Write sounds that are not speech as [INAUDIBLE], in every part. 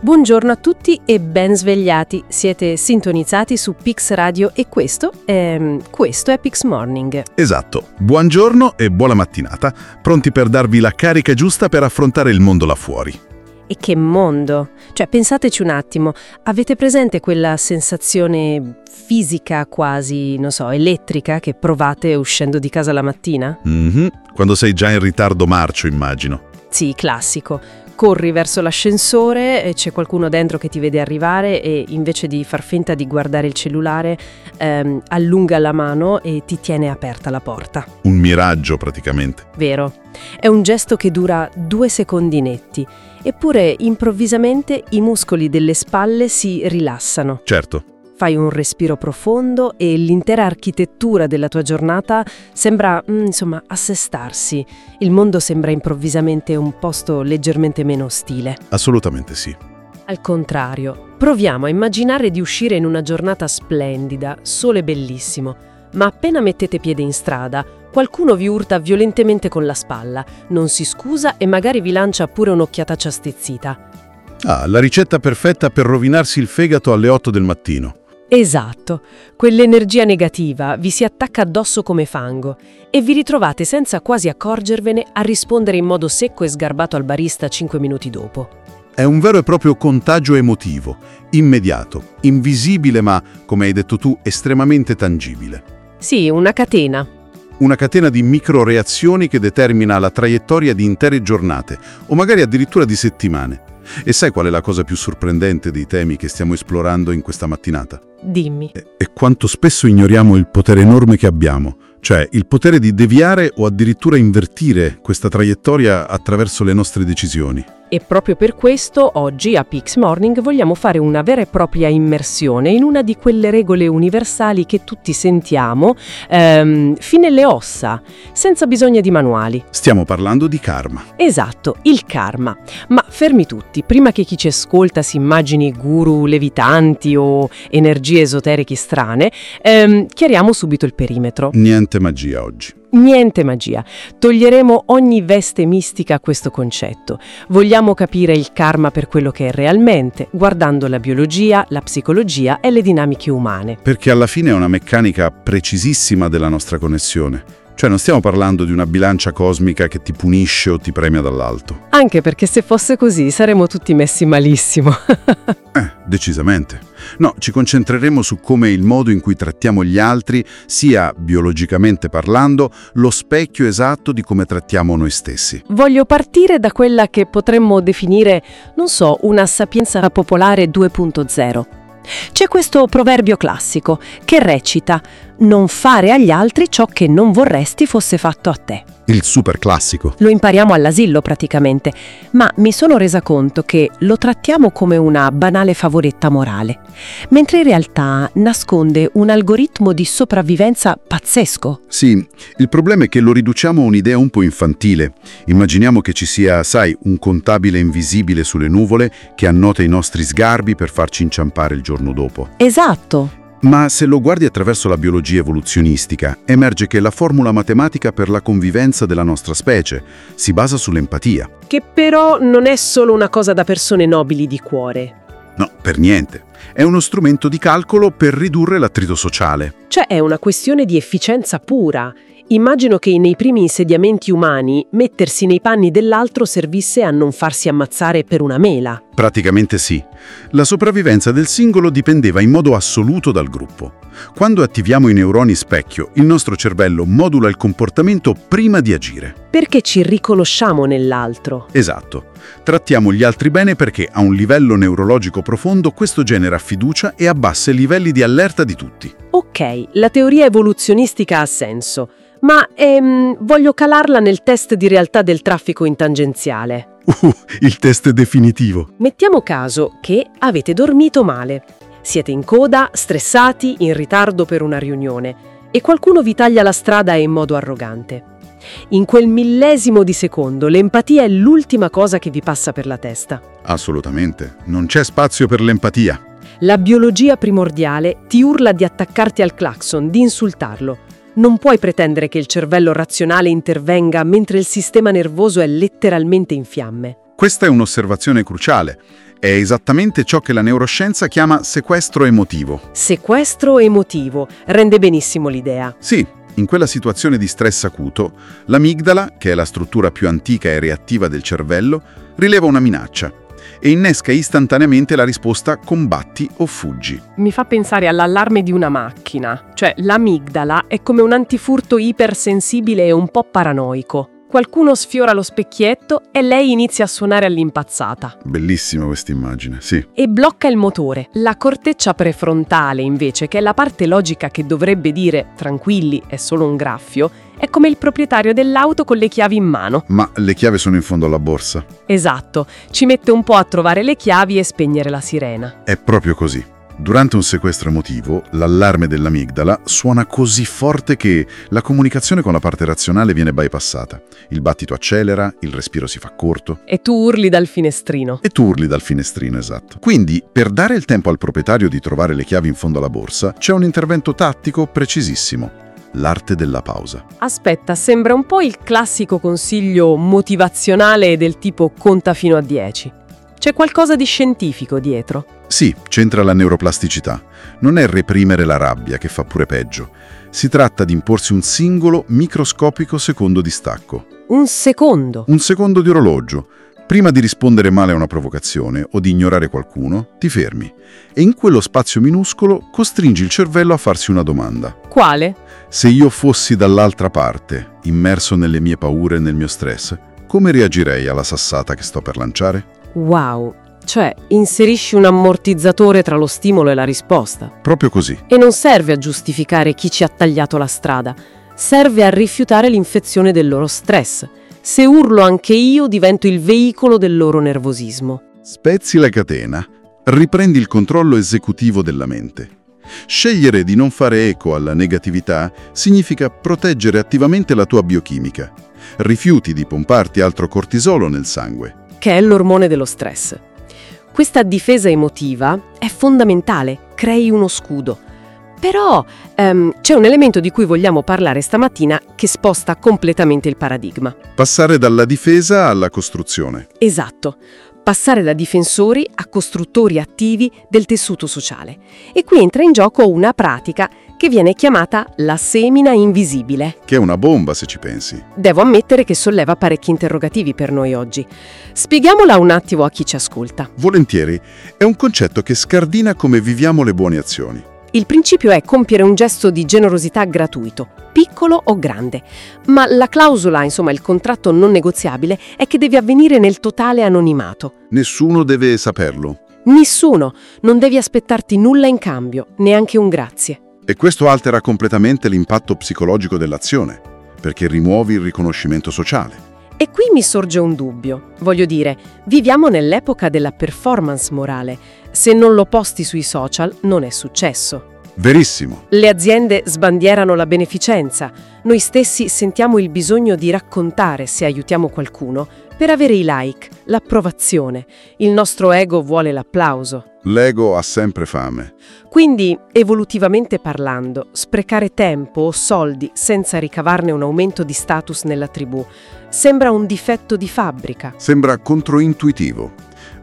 Buongiorno a tutti e ben svegliati. Siete sintonizzati su Pix Radio e questo è, questo è Pix Morning. Esatto. Buongiorno e buona mattinata, pronti per darvi la carica giusta per affrontare il mondo là fuori. E che mondo! Cioè, pensateci un attimo, avete presente quella sensazione fisica quasi, non so, elettrica che provate uscendo di casa la mattina? Mhm, Quando sei già in ritardo marcio, immagino. Sì, classico. Corri verso l'ascensore e c'è qualcuno dentro che ti vede arrivare e invece di far finta di guardare il cellulare ehm, allunga la mano e ti tiene aperta la porta. Un miraggio, praticamente. Vero? È un gesto che dura due secondi netti, eppure improvvisamente i muscoli delle spalle si rilassano. Certo. Fai un respiro profondo e l'intera architettura della tua giornata sembra, mm, insomma, assestarsi. Il mondo sembra improvvisamente un posto leggermente meno ostile. Assolutamente sì. Al contrario, proviamo a immaginare di uscire in una giornata splendida, sole bellissimo, ma appena mettete piede in strada, qualcuno vi urta violentemente con la spalla, non si scusa e magari vi lancia pure un'occhiataccia stizzita. Ah, la ricetta perfetta per rovinarsi il fegato alle 8 del mattino. Esatto, quell'energia negativa vi si attacca addosso come fango e vi ritrovate senza quasi accorgervene a rispondere in modo secco e sgarbato al barista 5 minuti dopo. È un vero e proprio contagio emotivo, immediato, invisibile ma, come hai detto tu, estremamente tangibile. Sì, una catena. Una catena di microreazioni che determina la traiettoria di intere giornate, o magari addirittura di settimane. E sai qual è la cosa più sorprendente dei temi che stiamo esplorando in questa mattinata? Dimmi. È- È quanto spesso ignoriamo il potere enorme che abbiamo, cioè il potere di deviare o addirittura invertire questa traiettoria attraverso le nostre decisioni. E proprio per questo oggi a Pix Morning vogliamo fare una vera e propria immersione in una di quelle regole universali che tutti sentiamo ehm, fin nelle ossa, senza bisogno di manuali. Stiamo parlando di karma. Esatto, il karma. Ma fermi tutti, prima che chi ci ascolta si immagini guru levitanti o energie esoteriche strane, ehm, chiariamo subito il perimetro. Niente magia oggi. Niente magia. Toglieremo ogni veste mistica a questo concetto. Vogliamo capire il karma per quello che è realmente, guardando la biologia, la psicologia e le dinamiche umane. Perché alla fine è una meccanica precisissima della nostra connessione. Cioè non stiamo parlando di una bilancia cosmica che ti punisce o ti premia dall'alto. Anche perché se fosse così saremmo tutti messi malissimo. [LAUGHS] Eh, decisamente. No, ci concentreremo su come il modo in cui trattiamo gli altri sia, biologicamente parlando, lo specchio esatto di come trattiamo noi stessi. Voglio partire da quella che potremmo definire, non so, una sapienza popolare 2.0. C'è questo proverbio classico che recita non fare agli altri ciò che non vorresti fosse fatto a te. Il super classico. Lo impariamo all'asilo praticamente, ma mi sono resa conto che lo trattiamo come una banale favoretta morale, mentre in realtà nasconde un algoritmo di sopravvivenza pazzesco. Sì, il problema è che lo riduciamo a un'idea un po' infantile. Immaginiamo che ci sia, sai, un contabile invisibile sulle nuvole che annota i nostri sgarbi per farci inciampare il giorno dopo. Esatto. Ma se lo guardi attraverso la biologia evoluzionistica, emerge che la formula matematica per la convivenza della nostra specie si basa sull'empatia. Che però non è solo una cosa da persone nobili di cuore. No, per niente. È uno strumento di calcolo per ridurre l'attrito sociale. Cioè è una questione di efficienza pura. Immagino che nei primi insediamenti umani mettersi nei panni dell'altro servisse a non farsi ammazzare per una mela. Praticamente sì. La sopravvivenza del singolo dipendeva in modo assoluto dal gruppo. Quando attiviamo i neuroni specchio, il nostro cervello modula il comportamento prima di agire. Perché ci riconosciamo nell'altro. Esatto. Trattiamo gli altri bene perché a un livello neurologico profondo questo genera fiducia e abbassa i livelli di allerta di tutti. Ok, la teoria evoluzionistica ha senso, ma ehm, voglio calarla nel test di realtà del traffico in tangenziale. Uh, il test definitivo. Mettiamo caso che avete dormito male. Siete in coda, stressati, in ritardo per una riunione e qualcuno vi taglia la strada in modo arrogante. In quel millesimo di secondo l'empatia è l'ultima cosa che vi passa per la testa. Assolutamente. Non c'è spazio per l'empatia. La biologia primordiale ti urla di attaccarti al clacson, di insultarlo. Non puoi pretendere che il cervello razionale intervenga mentre il sistema nervoso è letteralmente in fiamme. Questa è un'osservazione cruciale. È esattamente ciò che la neuroscienza chiama sequestro emotivo. Sequestro emotivo rende benissimo l'idea. Sì, in quella situazione di stress acuto, l'amigdala, che è la struttura più antica e reattiva del cervello, rileva una minaccia e innesca istantaneamente la risposta combatti o fuggi. Mi fa pensare all'allarme di una macchina, cioè l'amigdala è come un antifurto ipersensibile e un po' paranoico. Qualcuno sfiora lo specchietto e lei inizia a suonare all'impazzata. Bellissima questa immagine, sì. E blocca il motore. La corteccia prefrontale, invece, che è la parte logica che dovrebbe dire tranquilli, è solo un graffio, è come il proprietario dell'auto con le chiavi in mano. Ma le chiavi sono in fondo alla borsa. Esatto, ci mette un po' a trovare le chiavi e spegnere la sirena. È proprio così. Durante un sequestro emotivo, l'allarme dell'amigdala suona così forte che la comunicazione con la parte razionale viene bypassata. Il battito accelera, il respiro si fa corto. E tu urli dal finestrino. E tu urli dal finestrino, esatto. Quindi, per dare il tempo al proprietario di trovare le chiavi in fondo alla borsa, c'è un intervento tattico precisissimo. L'arte della pausa. Aspetta, sembra un po' il classico consiglio motivazionale del tipo conta fino a 10. C'è qualcosa di scientifico dietro. Sì, c'entra la neuroplasticità. Non è reprimere la rabbia, che fa pure peggio. Si tratta di imporsi un singolo, microscopico secondo di stacco. Un secondo? Un secondo di orologio. Prima di rispondere male a una provocazione o di ignorare qualcuno, ti fermi. E in quello spazio minuscolo costringi il cervello a farsi una domanda. Quale? Se io fossi dall'altra parte, immerso nelle mie paure e nel mio stress, come reagirei alla sassata che sto per lanciare? Wow, cioè inserisci un ammortizzatore tra lo stimolo e la risposta. Proprio così. E non serve a giustificare chi ci ha tagliato la strada, serve a rifiutare l'infezione del loro stress. Se urlo anche io divento il veicolo del loro nervosismo. Spezzi la catena, riprendi il controllo esecutivo della mente. Scegliere di non fare eco alla negatività significa proteggere attivamente la tua biochimica. Rifiuti di pomparti altro cortisolo nel sangue che è l'ormone dello stress. Questa difesa emotiva è fondamentale, crei uno scudo. Però um, c'è un elemento di cui vogliamo parlare stamattina che sposta completamente il paradigma. Passare dalla difesa alla costruzione. Esatto, passare da difensori a costruttori attivi del tessuto sociale. E qui entra in gioco una pratica che viene chiamata la semina invisibile. Che è una bomba se ci pensi. Devo ammettere che solleva parecchi interrogativi per noi oggi. Spieghiamola un attimo a chi ci ascolta. Volentieri, è un concetto che scardina come viviamo le buone azioni. Il principio è compiere un gesto di generosità gratuito, piccolo o grande, ma la clausola, insomma il contratto non negoziabile, è che deve avvenire nel totale anonimato. Nessuno deve saperlo. Nessuno, non devi aspettarti nulla in cambio, neanche un grazie. E questo altera completamente l'impatto psicologico dell'azione, perché rimuovi il riconoscimento sociale. E qui mi sorge un dubbio. Voglio dire, viviamo nell'epoca della performance morale. Se non lo posti sui social, non è successo. Verissimo. Le aziende sbandierano la beneficenza. Noi stessi sentiamo il bisogno di raccontare se aiutiamo qualcuno per avere i like, l'approvazione. Il nostro ego vuole l'applauso. L'ego ha sempre fame. Quindi, evolutivamente parlando, sprecare tempo o soldi senza ricavarne un aumento di status nella tribù sembra un difetto di fabbrica. Sembra controintuitivo,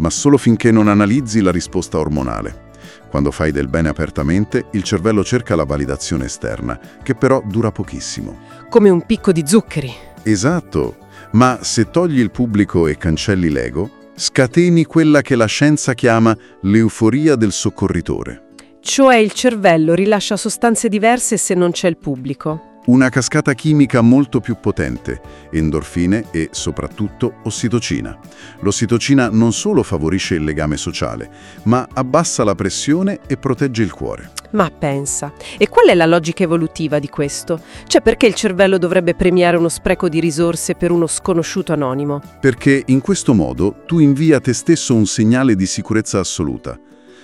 ma solo finché non analizzi la risposta ormonale. Quando fai del bene apertamente, il cervello cerca la validazione esterna, che però dura pochissimo. Come un picco di zuccheri. Esatto, ma se togli il pubblico e cancelli l'ego, scateni quella che la scienza chiama l'euforia del soccorritore. Cioè il cervello rilascia sostanze diverse se non c'è il pubblico. Una cascata chimica molto più potente, endorfine e, soprattutto, ossitocina. L'ossitocina non solo favorisce il legame sociale, ma abbassa la pressione e protegge il cuore. Ma pensa, e qual è la logica evolutiva di questo? Cioè perché il cervello dovrebbe premiare uno spreco di risorse per uno sconosciuto anonimo? Perché in questo modo tu invia a te stesso un segnale di sicurezza assoluta.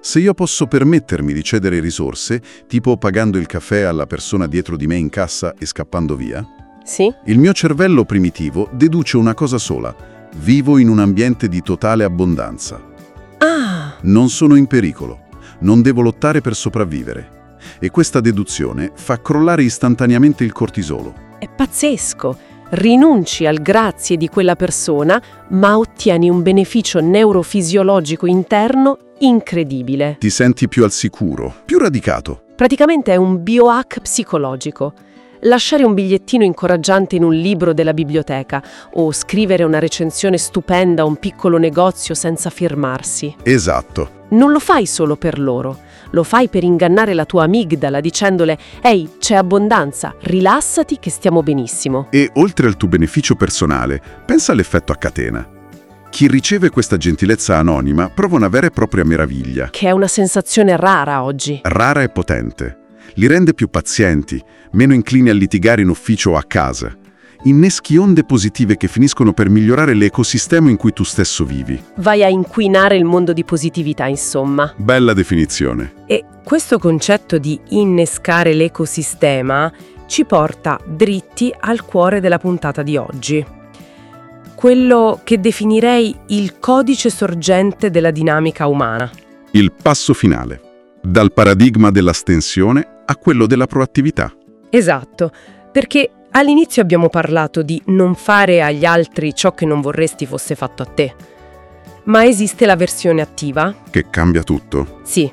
Se io posso permettermi di cedere risorse, tipo pagando il caffè alla persona dietro di me in cassa e scappando via, sì? il mio cervello primitivo deduce una cosa sola. Vivo in un ambiente di totale abbondanza. Ah! Non sono in pericolo. Non devo lottare per sopravvivere. E questa deduzione fa crollare istantaneamente il cortisolo. È pazzesco! Rinunci al grazie di quella persona, ma ottieni un beneficio neurofisiologico interno incredibile. Ti senti più al sicuro, più radicato. Praticamente è un biohack psicologico. Lasciare un bigliettino incoraggiante in un libro della biblioteca o scrivere una recensione stupenda a un piccolo negozio senza firmarsi. Esatto. Non lo fai solo per loro, lo fai per ingannare la tua amigdala dicendole «Ehi, c'è abbondanza, rilassati che stiamo benissimo». E oltre al tuo beneficio personale, pensa all'effetto a catena. Chi riceve questa gentilezza anonima prova una vera e propria meraviglia. Che è una sensazione rara oggi. Rara e potente. Li rende più pazienti, meno inclini a litigare in ufficio o a casa. Inneschi onde positive che finiscono per migliorare l'ecosistema in cui tu stesso vivi. Vai a inquinare il mondo di positività, insomma. Bella definizione. E questo concetto di innescare l'ecosistema ci porta dritti al cuore della puntata di oggi. Quello che definirei il codice sorgente della dinamica umana. Il passo finale. Dal paradigma dell'astensione a quello della proattività. Esatto, perché all'inizio abbiamo parlato di non fare agli altri ciò che non vorresti fosse fatto a te. Ma esiste la versione attiva? Che cambia tutto. Sì,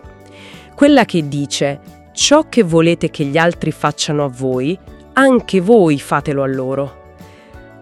quella che dice ciò che volete che gli altri facciano a voi, anche voi fatelo a loro.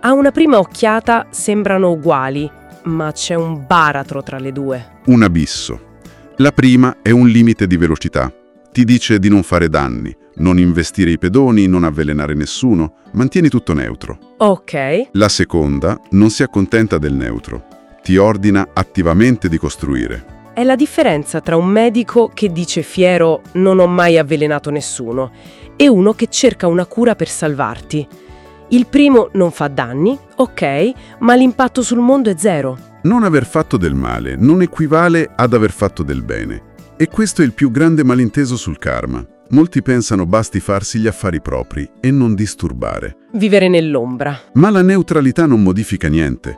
A una prima occhiata sembrano uguali, ma c'è un baratro tra le due. Un abisso. La prima è un limite di velocità. Ti dice di non fare danni, non investire i pedoni, non avvelenare nessuno, mantieni tutto neutro. Ok. La seconda non si accontenta del neutro, ti ordina attivamente di costruire. È la differenza tra un medico che dice fiero non ho mai avvelenato nessuno e uno che cerca una cura per salvarti. Il primo non fa danni, ok, ma l'impatto sul mondo è zero. Non aver fatto del male non equivale ad aver fatto del bene. E questo è il più grande malinteso sul karma. Molti pensano basti farsi gli affari propri e non disturbare. Vivere nell'ombra. Ma la neutralità non modifica niente.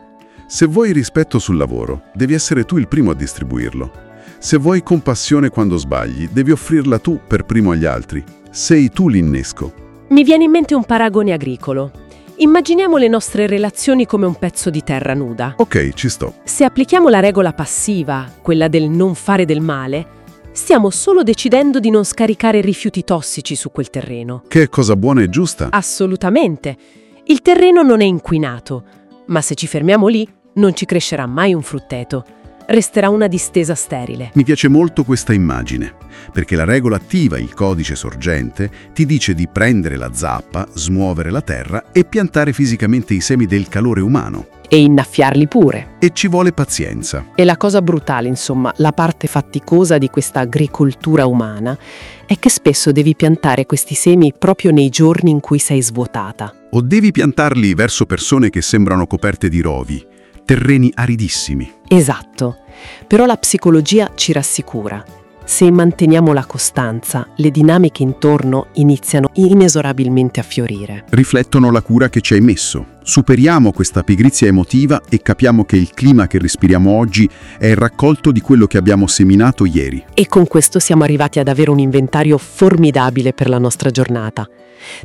Se vuoi rispetto sul lavoro, devi essere tu il primo a distribuirlo. Se vuoi compassione quando sbagli, devi offrirla tu per primo agli altri. Sei tu l'innesco. Mi viene in mente un paragone agricolo. Immaginiamo le nostre relazioni come un pezzo di terra nuda. Ok, ci sto. Se applichiamo la regola passiva, quella del non fare del male, stiamo solo decidendo di non scaricare rifiuti tossici su quel terreno. Che cosa buona e giusta. Assolutamente. Il terreno non è inquinato, ma se ci fermiamo lì non ci crescerà mai un frutteto. Resterà una distesa sterile. Mi piace molto questa immagine, perché la regola attiva, il codice sorgente, ti dice di prendere la zappa, smuovere la terra e piantare fisicamente i semi del calore umano. E innaffiarli pure. E ci vuole pazienza. E la cosa brutale, insomma, la parte faticosa di questa agricoltura umana, è che spesso devi piantare questi semi proprio nei giorni in cui sei svuotata. O devi piantarli verso persone che sembrano coperte di rovi, terreni aridissimi. Esatto. Però la psicologia ci rassicura. Se manteniamo la costanza, le dinamiche intorno iniziano inesorabilmente a fiorire. Riflettono la cura che ci hai messo. Superiamo questa pigrizia emotiva e capiamo che il clima che respiriamo oggi è il raccolto di quello che abbiamo seminato ieri. E con questo siamo arrivati ad avere un inventario formidabile per la nostra giornata.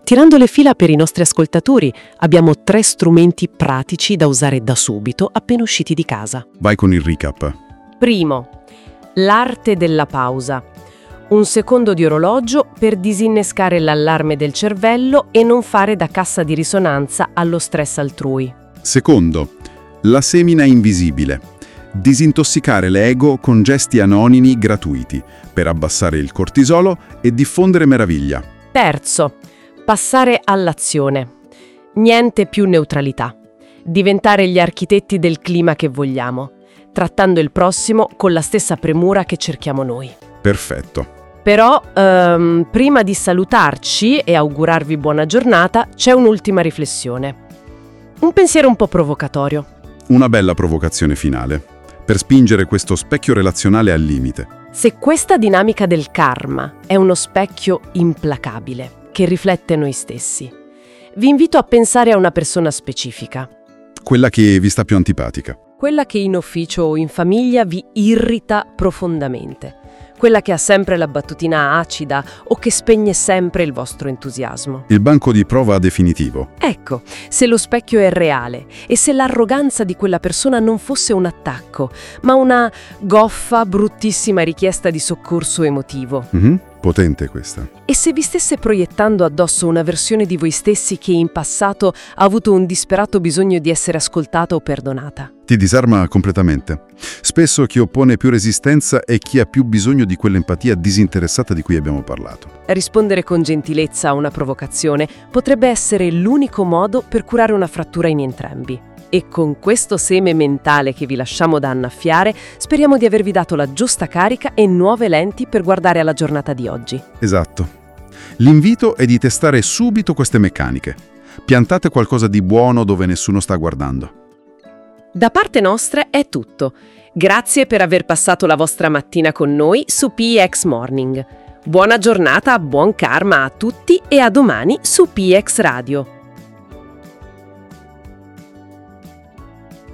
Tirando le fila per i nostri ascoltatori, abbiamo tre strumenti pratici da usare da subito appena usciti di casa. Vai con il recap. Primo, l'arte della pausa. Un secondo di orologio per disinnescare l'allarme del cervello e non fare da cassa di risonanza allo stress altrui. Secondo, la semina invisibile. Disintossicare l'ego con gesti anonimi gratuiti per abbassare il cortisolo e diffondere meraviglia. Terzo, passare all'azione. Niente più neutralità. Diventare gli architetti del clima che vogliamo, trattando il prossimo con la stessa premura che cerchiamo noi. Perfetto. Però, ehm, prima di salutarci e augurarvi buona giornata, c'è un'ultima riflessione. Un pensiero un po' provocatorio. Una bella provocazione finale, per spingere questo specchio relazionale al limite. Se questa dinamica del karma è uno specchio implacabile che riflette noi stessi, vi invito a pensare a una persona specifica, Quella che vi sta più antipatica. Quella che in ufficio o in famiglia vi irrita profondamente. quella che ha sempre la battutina acida o che spegne sempre il vostro entusiasmo. Il banco di prova definitivo. Ecco, se lo specchio è reale e se l'arroganza di quella persona non fosse un attacco, ma una goffa, bruttissima richiesta di soccorso emotivo. Mhm, Potente questa. E se vi stesse proiettando addosso una versione di voi stessi che in passato ha avuto un disperato bisogno di essere ascoltata o perdonata? Ti disarma completamente. Spesso chi oppone più resistenza è chi ha più bisogno di quell'empatia disinteressata di cui abbiamo parlato. Rispondere con gentilezza a una provocazione potrebbe essere l'unico modo per curare una frattura in entrambi. E con questo seme mentale che vi lasciamo da annaffiare, speriamo di avervi dato la giusta carica e nuove lenti per guardare alla giornata di oggi. Esatto. L'invito è di testare subito queste meccaniche. Piantate qualcosa di buono dove nessuno sta guardando. Da parte nostra è tutto. Grazie per aver passato la vostra mattina con noi su PX Morning. Buona giornata, buon karma a tutti e a domani su PX Radio.